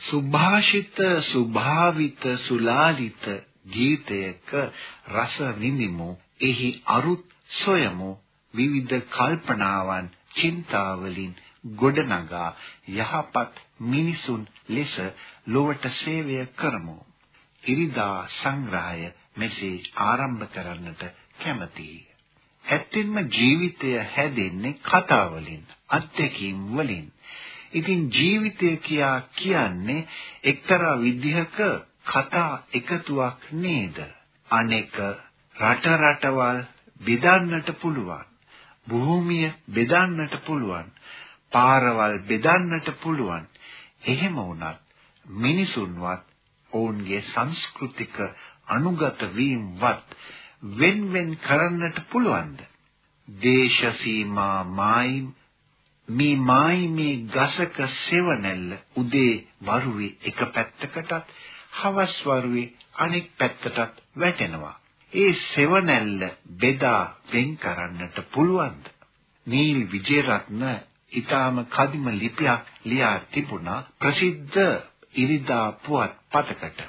සුභාෂිත සුභාවිත සුලාලිත ගීතයක රස විඳිමු. එහි අරුත් සොයමු. විවිධ කල්පනාවන් චින්තාවලින් ගොඩනගා යහපත් මිනිසුන් ලෙස ලොවට සේවය කරමු. ඉරිදා සංග්‍රහය මෙසේ ආරම්භ කරන්නට කැමැතියි. ඇත්තෙන්ම ජීවිතය හැදෙන්නේ කතා වලින් අත්දැකීම් වලින්. ඉතින් ජීවිතය කියා කියන්නේ එක්තරා විදිහක කතා එකතුවක් නේද? අනෙක රට රටවල් බෙදන්නට පුළුවන්. භූමිය බෙදන්නට පුළුවන්. පාරවල් බෙදන්නට පුළුවන්. එහෙම වුණත් මිනිසුන්වත් ඔවුන්ගේ සංස්කෘතික අනුගත වීමවත් වෙන් වෙන් කරන්නට පුළුවන්ද? දේශ සීමා මායිම් මේ මායිමේ ගසක සෙවණැල්ල උදේ වරුවේ එක පැත්තකටත් හවස් වරුවේ අනෙක් පැත්තටත් වැටෙනවා. ඒ සෙවණැල්ල බෙදා වෙන් කරන්නට පුළුවන්ද? නීල් විජේරත්න ඊටාම කදිම ලිපියක් ලියා තිබුණා ප්‍රසිද්ධ ඉරිදා පුවත් පතකට.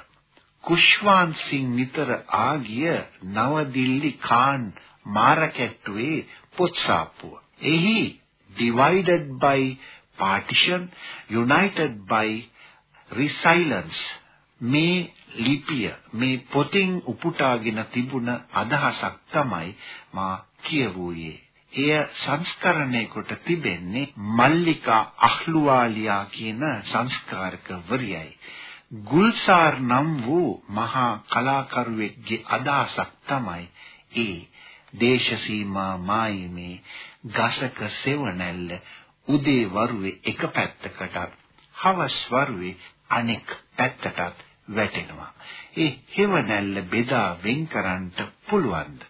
කුෂ්වාන් සිං නිතර ආගිය නවදිල්ලි කාන් මාරකැට්ටුවේ පොත්සාප්පුව. එහි divided by partition united by resilience මේ ලිපිය මේ පොතින් උපුටාගෙන තිබුණ අදහසක් තමයි මා කියවුවේ. එය සංස්කරණය කොට තිබෙන්නේ මල්ලිකා අහ්ලුවාලියා කියන සංස්කාරකවරියයි. ගුල්සාර් නම් වූ මහා කලාකරුවෙක්ගේ අදහසක් තමයි ඒ දේශ සීමා මායිමේ ගසක සෙවණැල්ල උදේ වරුවේ එක පැත්තකටත් හවස් වරුවේ අනෙක් පැත්තටත් වැටෙනවා. ඒ හෙවණැල්ල බෙදා වෙන් කරන්නට පුළුවන්ද?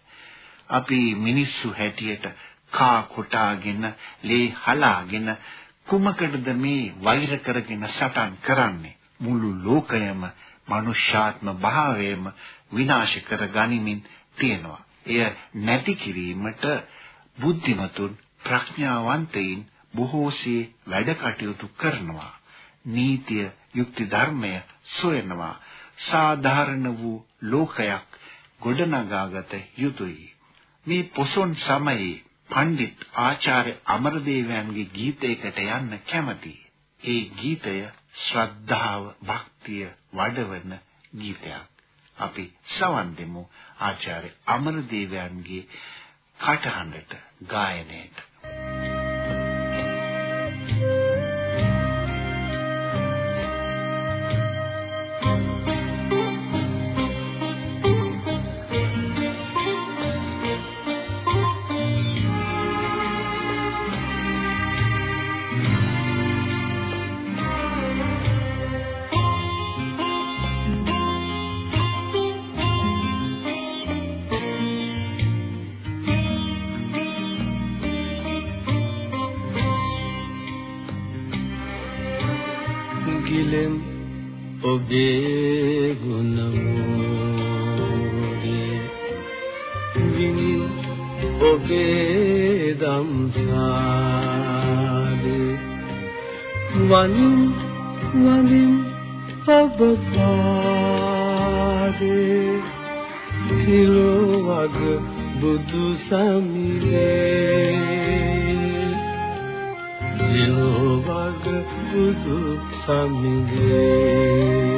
අපි මිනිස්සු හැටියට කා කොටාගෙන, ලේ හලාගෙන කුමකටද මේ වෛර කරගෙන සටන් කරන්නේ? මුළු ලෝකයම මනුෂ්‍යාත්ම භාවයම විනාශ කර ගනිමින් තියෙනවා. එය නැති කිරීමට බුද්ධිමතුන් ප්‍රඥාවන්තයින් බොහෝසේ වැඩ කටයුතු කරනවා. නීතිය, යුක්ති ධර්මය සොයනවා. සාධාරණ වූ ලෝකයක් ගොඩනගාගත යුතුයි. මේ පොසොන් සමයේ පණ්ඩිත් ආචාර්ය අමරදේවයන්ගේ ගීතයකට යන්න කැමතියි. ඒ ගීතය ශ්‍රද්ධාව, භක්තිය වඩවන ගීතයක්. අපි සවන් දෙමු. ආචාර්ය අමරදේවයන්ගේ කටහඬට ගායනයට. ගිලෙම් ඔබේ ගුණමෝගේ විනි ඔබේ දම්සාදේ වනින් වනින් ඔබ පාදේ. සිලෝ වග බුදු සමිරේ සිලෝ වග බුදු සමිරේ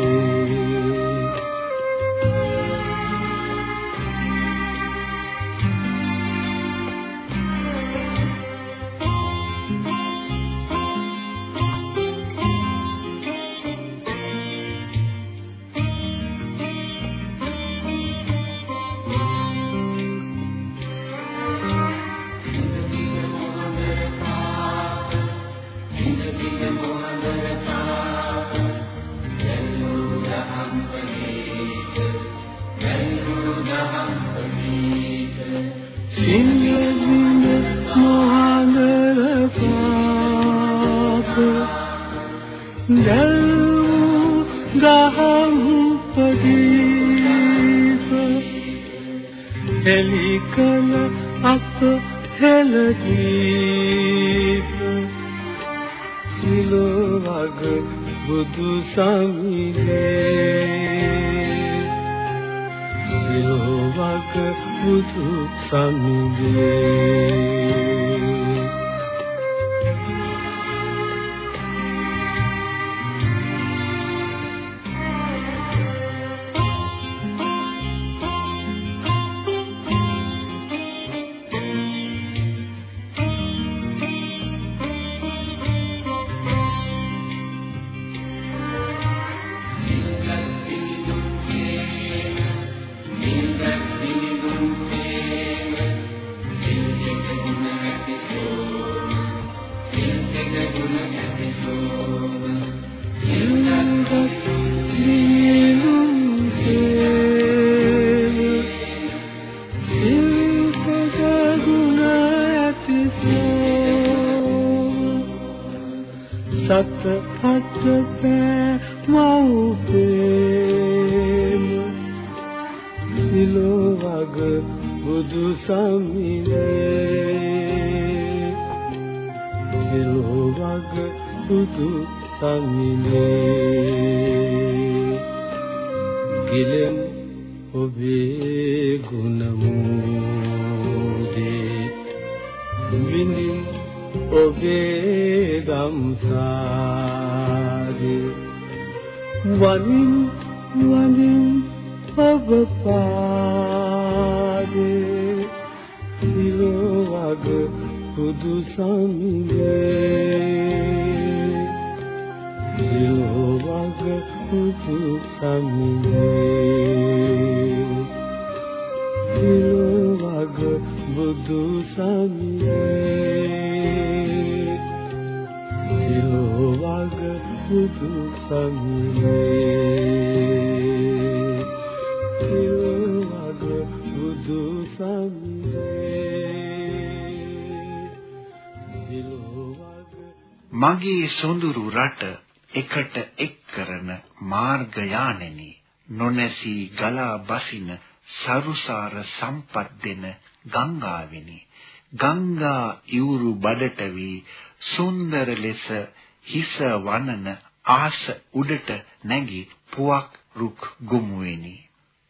බුදු සමිලේ සිලෝවග බුදු සමිලේ පාදේ සිලෝ වග පුදු සමිනේ මගේ සොඳුරු රට එකට එක් කරන මාර්ග යානෙනි නොනැසී ගලා බසින සරුසාර සම්පත් දෙන ගංගාවෙනි. ගංගා ඉවුරු බඩට වී සුන්දර ලෙස හිස වනන ආස උඩට නැගී පුවක් රුක් ගොමුවෙනි.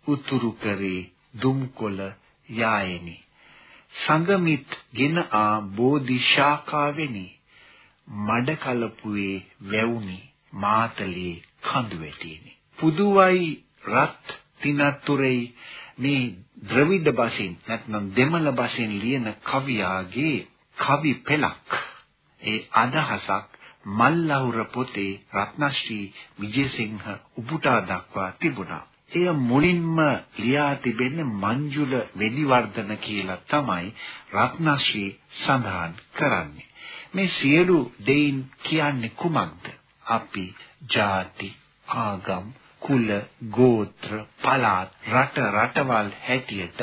උතුරු කරේ දුම්කොළ යායෙනි. සංගමිත් ගෙන ආ බෝධි ශාඛාවෙනි. මඩ කලපුවේ වැවුනි මාතලේ කඳු වැටිනි පුදුවයි රත් තිනතුරේ මේ ද්‍රවිඩ බසින් නැත්නම් දෙමළ බසින් ලියන කවියාගේ කවි පෙළක් ඒ අදහසක් මල්ලහුර පොතේ රත්නශ්‍රී විජේසිංහ උපුටා දක්වා තිබුණා. එය මුලින්ම ලියා තිබෙන්නේ මංජුල වෙදිවර්ධන කියලා තමයි රත්නශ්‍රී සඳහන් කරන්නේ. මේ සියලු දෙයින් කියන්නේ කුමක්ද? අපි ಜಾති, ආගම්, කුල, ගෝත්‍ර, පළාත්, රට රටවල් හැටියට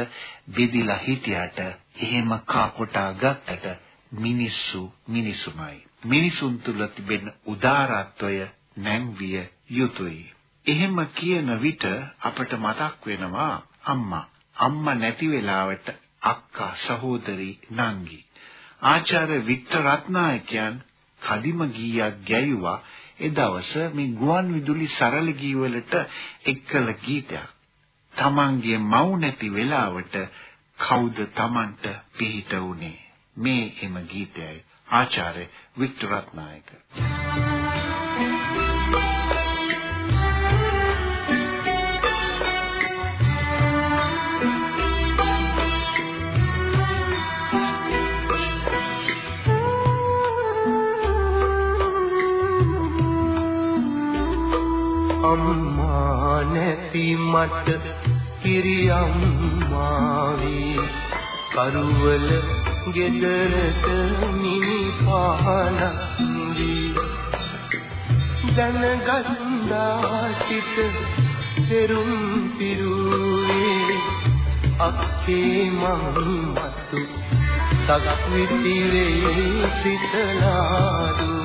බෙදිලා හිටියට එහෙම කාකොටා ගත්තට මිනිස්සු මිනිසුමයි. මිනිසුන් තුල තිබෙන උදාරත්වය නැංවිය යුතුයි. එහෙම කියන විට අපට මතක් වෙනවා අම්මා. අම්මා නැති වෙලාවට අක්කා සහෝදරි නංගි. ආචාර්ය වික්ටර් රත්නායකයන් කදිම ගීයක් ගැයුවා ඒ දවස මේ ගුවන් විදුලි සරල ගී වලට එක්කල ගීතයක්. තමන්ගේ මව් නැති වෙලාවට කවුද තමන්ට පිහිට වුනේ? මේ එම ගීතයයි ආචාර්ය වික්ටර් රත්නායක. අම්මා නැති මට කිරියම්මාවි කරුවල ගෙදරට මිනි පානන්දි දැනගන්දා සිට පෙරුම් පිරුවේ. අක්කේ මං මතු සක්විතිවේ සිතලාදු.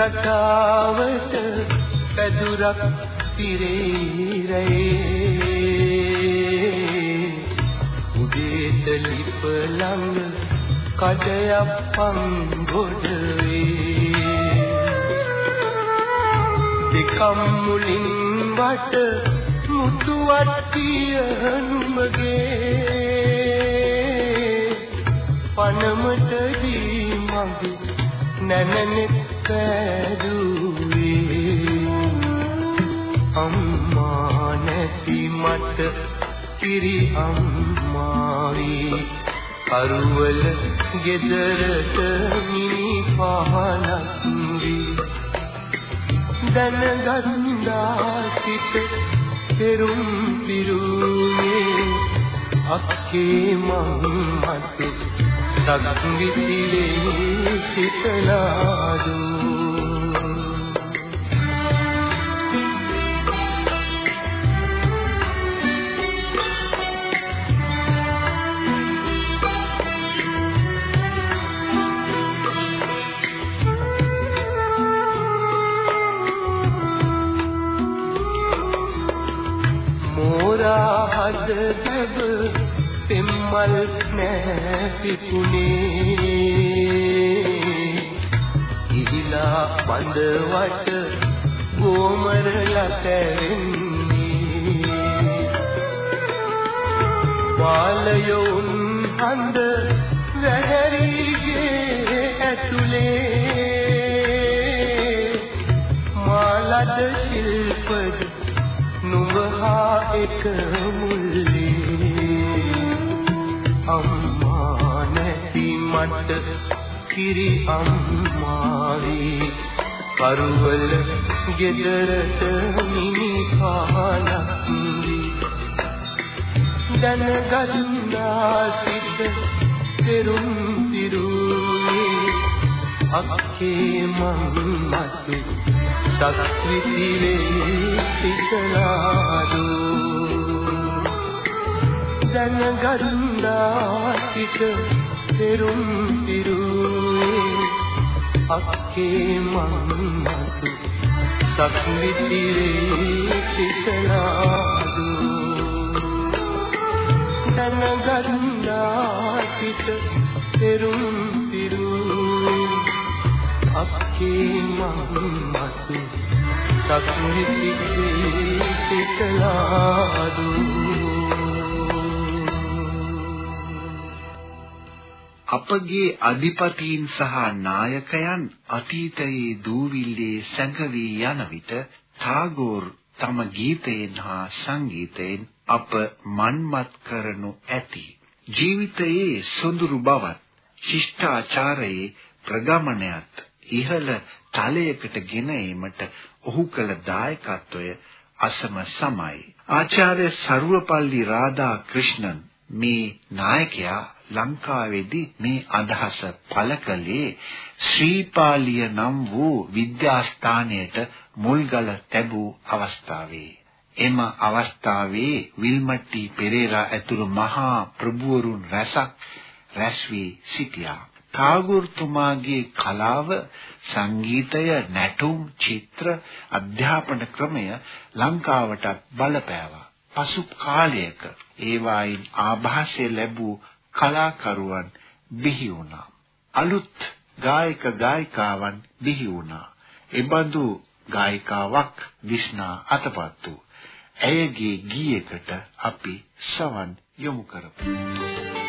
රටාවට පැදුරක් පිරේරේ. උදේට ලිප ළඟ කඩයක් පංගොඩ වේ දෙකම් මුලින් වට මුතුවත් පියනුමගේ පනමට දී මගේ නැනනෙත් පෑදුවේ අම්මා නැති මට කිරි අම්මාවි අරුවල ගෙදරට මිනි පහනක් වී දැනගන්නා සිට පෙරුම් පිරුවේ. අක්කේ මම්මතු සදක් විතිලේ සිතලාදු. හද දැබ පෙම්මල් නෑ පිපුනේ ඉහිලා බඳවට ගෝමරලා තැවෙන්නේ බාලයොන් හඳ වැහැරිගේ ඇතුලේ. මාලද ශිල්පද නුඹ හා එක මට කිරි අම්මාවි. පරුවල ගෙදරට මිනි පාලක් දැනගන්නා සිට පෙරුම් පිරුනේ අක්කේ මං මතු සක්විතිලේ සිතලාදු දැනගන්නා සිට පෙරුම් පිරුවේ අක්කේ මං මතු සක්විතිලේ සිතලාදු දැනගන්නා සිට පෙරුම් පිරුවේ අක්කේ මං මතු සක්විතිලේ සිතලාදු අපගේ අධිපතීන් සහ නායකයන් අතීතයේ දූවිල්ලේ සැඟවී යන විට ටාගෝර් තම ගීතයෙන් හා සංගීතයෙන් අප මන්මත් කරනු ඇති. ජීවිතයේ සොඳුරු බවත් ශිෂ්ටාචාරයේ ප්‍රගමනයත් ඉහළ තලයකට ගෙන ඒමට ඔහු කළ දායකත්වය අසම සමයි. ආචාර්ය සර්වපල්ලි රාධා ක්‍රිෂ්ණන් මේ නායකයා ලංකාවේදී මේ අදහස පළ කළේ ශ්‍රීපාලිය නම් වූ විද්‍යාස්ථානයට මුල්ගල තැබූ අවස්ථාවේ. එම අවස්ථාවේ විල්මට්ටි පෙරේරා ඇතුළු මහා ප්‍රභූවරුන් රැසක් රැස් වී සිටියා. ටාගෝර්තුමාගේ කලාව සංගීතය නැටුම් චිත්‍ර අධ්‍යාපන ක්‍රමය ලංකාවටත් බලපෑවා. පසු කාලයක ඒවායින් ආభాසය ලැබූ කලාකරුවන් බිහි වුණා. අලුත් ගායක ගායිකාවන් බිහි වුණා. එබඳු ගායිකාවක් විශ්නා අතපත් වූ. ඇයගේ ගීයකට අපි සවන් යොමු කරමු.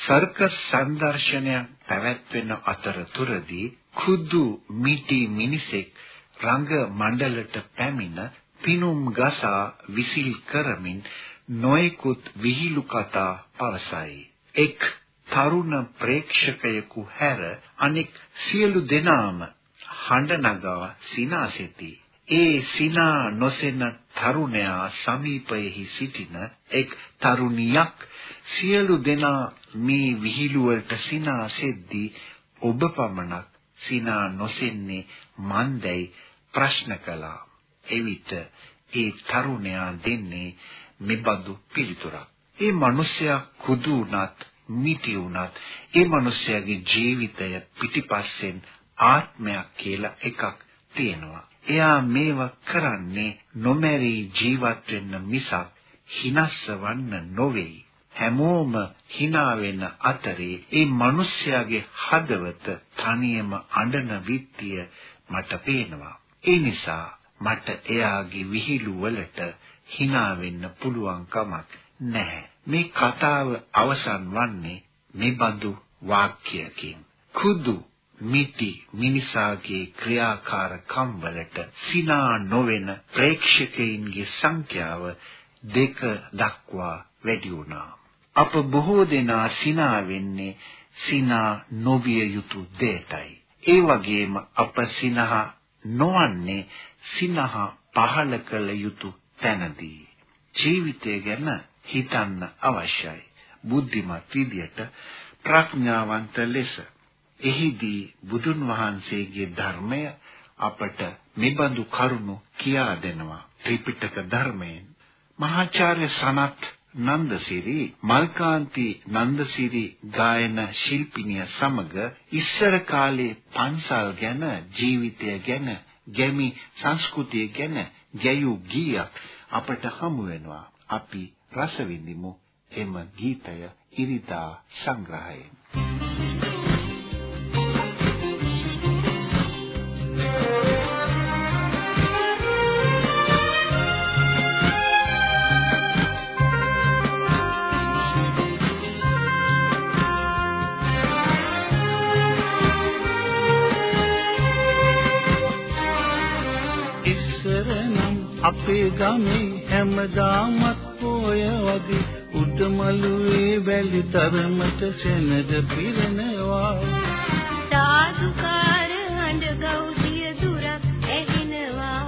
සර්කස් සංදර්ශනයක් පැවැත්වෙන අතරතුරදී කුදු මිටි මිනිසෙක් රංග මණ්ඩලට පැමිණ පිනුම් ගසා විසිල් කරමින් නොයෙකුත් විහිළු කතා පවසයි. එක් තරුණ ප්‍රේක්ෂකයෙකු හැර අනෙක් සියලු දෙනාම හඬ නගා සිනාසෙති. ඒ සිනා නොසෙන තරුණයා සමීපයෙහි සිටින එක් තරුණියක් සියලු දෙනා මේ විහිළු වලට සිනාසෙද්දී ඔබ පමණක් සිනා නොසෙන්නේ මන්දයි ප්‍රශ්න කළා. එවිට ඒ තරුණයා දෙන්නේ මෙබඳු පිළිතුරක්. ඒ මිනිසයා කුදු උනත් මිටි උනත් ඒ මිනිසයාගේ ජීවිතය පිටිපස්සෙන් ආත්මයක් කියලා එකක් තියෙනවා. එයා මේව කරන්නේ නොමැරි ජීවත් වෙන්න මිසක් හිනස්සවන්න නොවේයි. හැමෝම hina වෙන අතරේ ඒ මිනිස්යාගේ හදවත තනියම අඬන විත්තිය මට පේනවා. ඒ නිසා මට එයාගේ විහිළු වලට hina වෙන්න පුළුවන් කමක් නැහැ. මේ කතාව අවසන් වන්නේ මේ බඳු වාක්‍යයකින්. කුදු මිටි මිනිසාගේ ක්‍රියාකාරකම් වලට සිනා නොවන ප්‍රේක්ෂකයින්ගේ සංඛ්‍යාව දෙක දක්වා වැඩි වුණා. අප බොහෝ දෙනා සිනා වෙන්නේ සිනා නොවිය යුතු දෙයටයි. ඒ වගේම අප සිනහ නොවන්නේ සිනහ පහල කළ යුතු තැනදී. ජීවිතය ගැන හිතන්න අවශ්‍යයි. බුද්ධිමත් විදියට ප්‍රඥාවන්ත ලෙස එහිදී බුදුන් වහන්සේගේ ධර්මය අපට මෙබඳු කරුණු කියා දෙනවා ත්‍රිපිටක ධර්මයෙන් මහාචාර්ය සනත් නන්දසිරි මල්කාන්ති නන්දසිරි ගායන ශිල්පිනිය සමග ඉස්සර කාලේ පන්සල් ගැන ජීවිතය ගැන ගැමි සංස්කෘතිය ගැන ගැයූ ගීයක් අපට හමු වෙනවා. අපි රස විඳිමු එම ගීතය ඉරිදා සංග්‍රහයෙන්. අපේ ගමේ හැමදාමත් පොය වගේ උඩමළුවේ වැලි තරමට සෙනග පිරෙනවා. සාදුකාර හඬ ගෞසිය දුරක් ඇහෙනවා.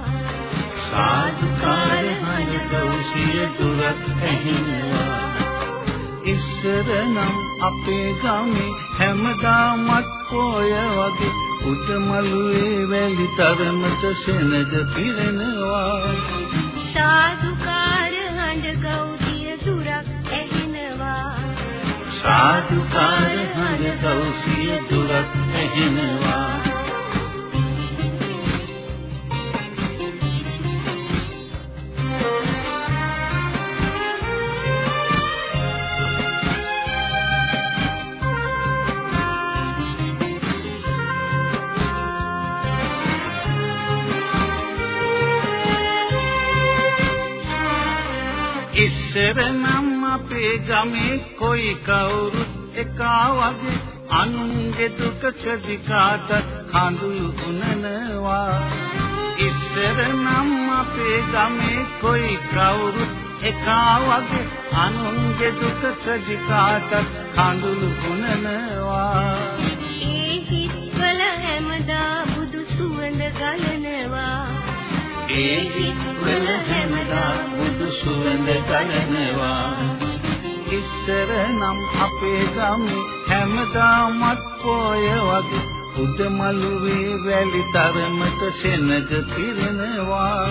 සාදුකාර හඬ ගෞසිය දුරක් ඇහෙනවා. ඉස්සර නම් අපේ ගමේ හැමදාමත් පොය වගේ උඩමළුවේ වැලි තරමට සෙනග පිරෙනවා. සාදුකාර හඬ ගෞසිය දුරක් ඇහෙනවා. සාදුකාර හඬ ගෞසිය දුරක් ඇහෙනවා ඉස්සර නම් අපේ ගමේ කොයි කවුරුත් එකා වගේ අනුන්ගේ දුක චදිකාට කඳුළු උනනවා. ඉස්සර නම් අපේ ගමේ කොයි කවුරුත් එකා වගේ අනුන්ගේ දුක චදිකාට කඳුළු උනනවා. ඒ හිත්වල හැමදා බුදු සුවඳ ගලනවා. ඒ හිත්වල හැමදා සුවඳ ගලනවා ඉස්සර නම් අපේ ගමේ හැමදාමත් පොය වගේ උඩමළුවේ වැලි තරමට සෙනග පිරෙනවා.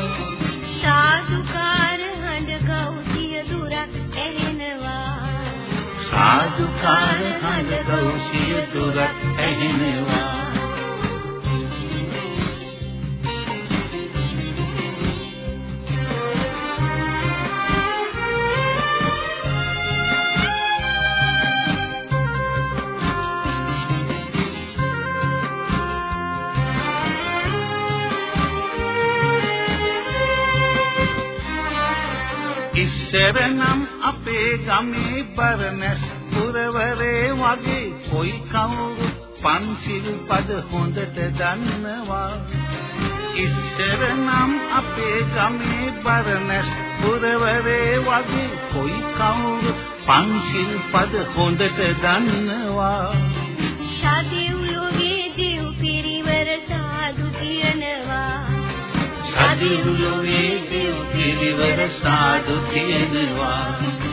සාදුකාර හඬ ගෞසිය දුරක් ඇහෙනවා. සාදුකාර හඬ ගෞසිය දුරක් ඇහෙනවා අපේ ගමේ බරණැස් පුරවරේ වගේ කොයි කවුරු පන්සිල් පද හොඳට දන්නවා. ඉස්සර නම් අපේ ගමේ බරණැස් පුරවරේ වගේ කොයි කවුරු පන්සිල් පද හොඳට දන්නවා. සදිව්ලුවේ දිව් පිරිවර සාදු තියනවා. සදිව්ලුවේ දිව් පිරිවර සාදු තියනවා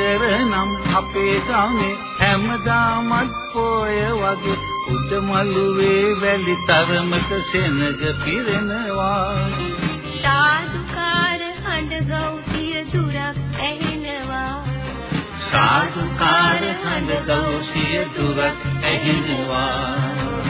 ඉස්සර නම් අපේ ගමේ හැමදාමත් පොය වගේ උඩමළුවේ වැලි තරමක සෙනග පිරෙනවා. සාදුකාර හඬ ගෞතිය දුරක් ඇහෙනවා. සාදුකාර හඬ ගෞසිය දුරක් ඇහෙනවා